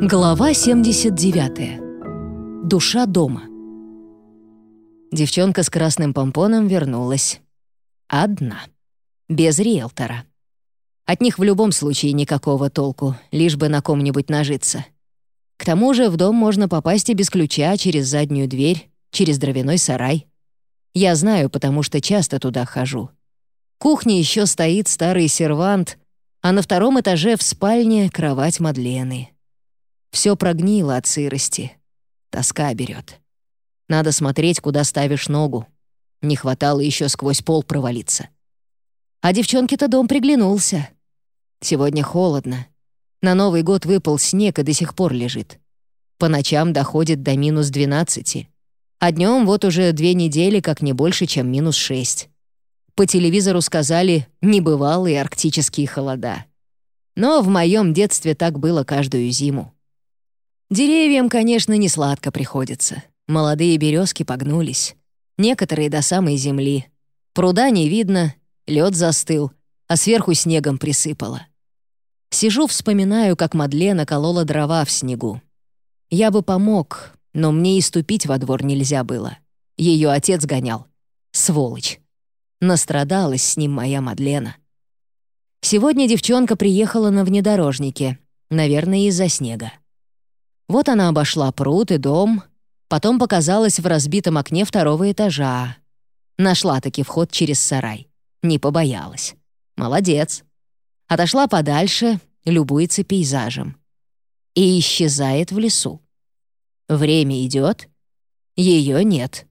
Глава 79. Душа дома. Девчонка с красным помпоном вернулась. Одна. Без риэлтора. От них в любом случае никакого толку, лишь бы на ком-нибудь нажиться. К тому же в дом можно попасть и без ключа, через заднюю дверь, через дровяной сарай. Я знаю, потому что часто туда хожу. Кухне еще стоит старый сервант, а на втором этаже в спальне кровать Мадлены. Все прогнило от сырости. Тоска берет. Надо смотреть, куда ставишь ногу. Не хватало еще сквозь пол провалиться. А девчонке-то дом приглянулся. Сегодня холодно. На Новый год выпал снег и до сих пор лежит. По ночам доходит до минус 12. А днем вот уже две недели, как не больше, чем минус 6. По телевизору сказали «небывалые арктические холода». Но в моем детстве так было каждую зиму. Деревьям, конечно, не сладко приходится. Молодые березки погнулись. Некоторые до самой земли. Пруда не видно, лед застыл, а сверху снегом присыпало. Сижу, вспоминаю, как Мадлена колола дрова в снегу. Я бы помог, но мне и ступить во двор нельзя было. Ее отец гонял. Сволочь. Настрадалась с ним моя Мадлена. Сегодня девчонка приехала на внедорожнике, наверное, из-за снега. Вот она обошла пруд и дом, потом показалась в разбитом окне второго этажа. Нашла-таки вход через сарай. Не побоялась. Молодец. Отошла подальше, любуется пейзажем. И исчезает в лесу. Время идет, ее нет.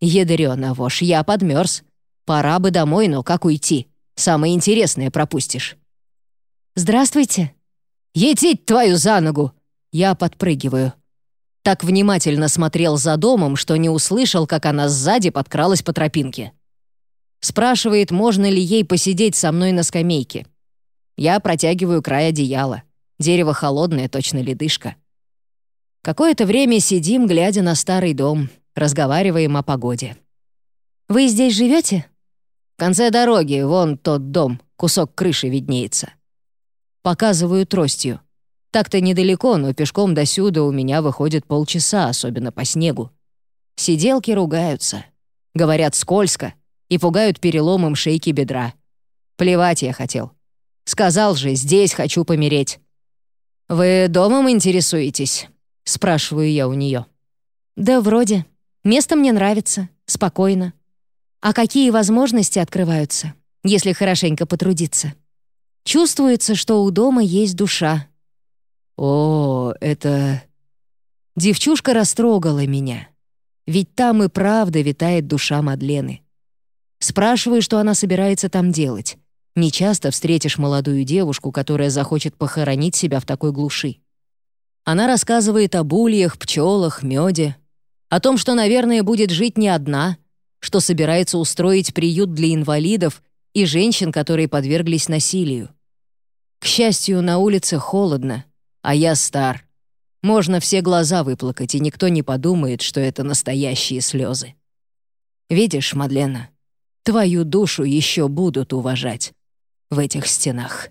Ядрёна вошь, я подмерз. Пора бы домой, но как уйти? Самое интересное пропустишь. «Здравствуйте». «Етить твою за ногу!» Я подпрыгиваю. Так внимательно смотрел за домом, что не услышал, как она сзади подкралась по тропинке. Спрашивает, можно ли ей посидеть со мной на скамейке. Я протягиваю край одеяла. Дерево холодное, точно ледышка. Какое-то время сидим, глядя на старый дом, разговариваем о погоде. «Вы здесь живете? В конце дороги, вон тот дом, кусок крыши виднеется. Показываю тростью. Так-то недалеко, но пешком до сюда у меня выходит полчаса, особенно по снегу. Сиделки ругаются. Говорят скользко и пугают переломом шейки бедра. Плевать я хотел. Сказал же, здесь хочу помереть. «Вы домом интересуетесь?» — спрашиваю я у нее. «Да вроде. Место мне нравится. Спокойно. А какие возможности открываются, если хорошенько потрудиться? Чувствуется, что у дома есть душа, «О, это...» Девчушка растрогала меня. Ведь там и правда витает душа Мадлены. Спрашиваю, что она собирается там делать. Не часто встретишь молодую девушку, которая захочет похоронить себя в такой глуши. Она рассказывает об ульях, пчелах, меде, о том, что, наверное, будет жить не одна, что собирается устроить приют для инвалидов и женщин, которые подверглись насилию. К счастью, на улице холодно, а я стар. Можно все глаза выплакать, и никто не подумает, что это настоящие слезы. Видишь, Мадлена, твою душу еще будут уважать в этих стенах.